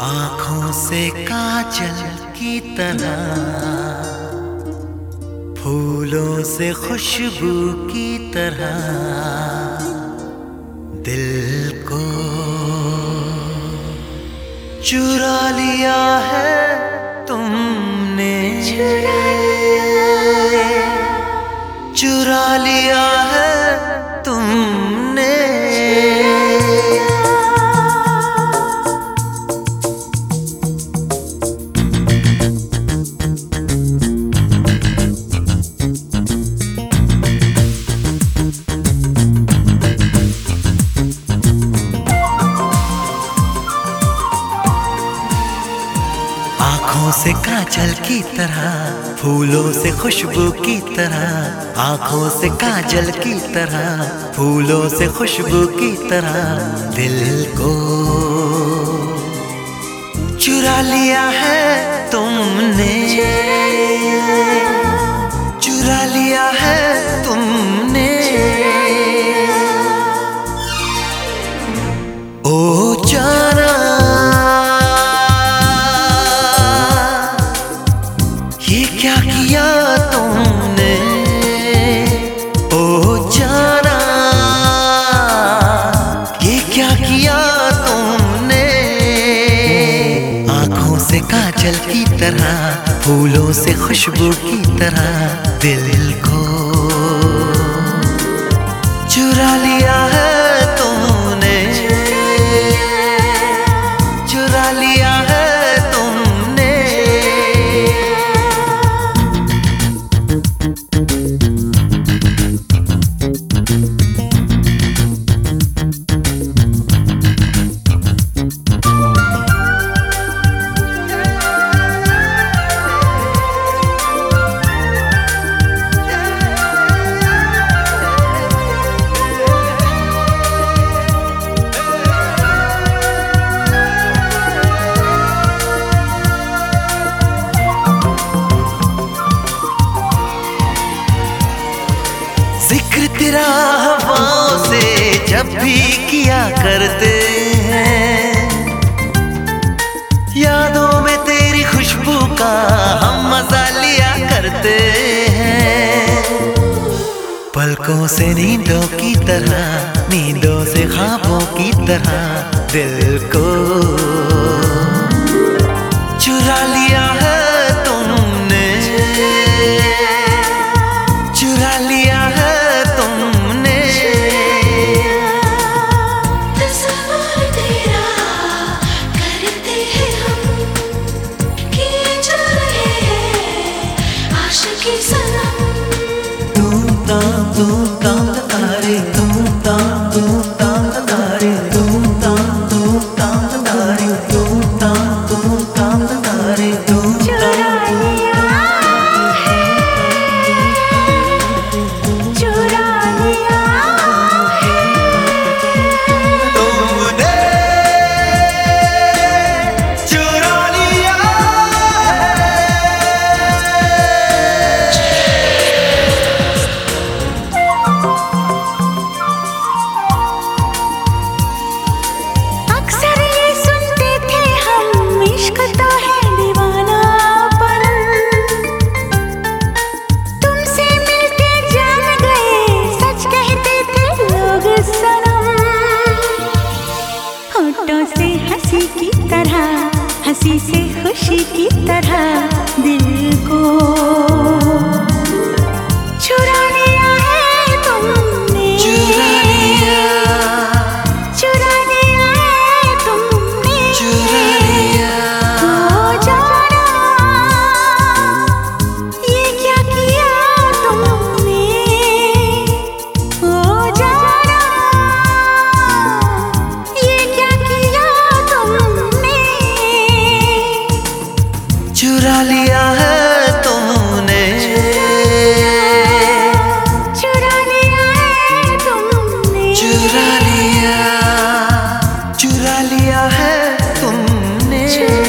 से काजल की तरह फूलों से खुशबू की तरह दिल को चुरा लिया है तुमने। चुरा लिया आँखों से काजल की तरह, फूलों से खुशबू की तरह, आँखों से काजल की तरह, फूलों से खुशबू की तरह, दिल को चुरा लिया है तुमने। काजल की तरह फूलों से खुशबू की तरह दिल को चुरा लिया ज़िक्र तेरा हवाओं से जब भी किया करते हैं। यादों में तेरी खुशबू का हम मज़ा लिया करते हैं। पलकों से नींदों की तरह, नींदों से ख्वाबों की तरह दिल को चुरा लिया tu से खुशी की तरह दिल को लिया है तुमने।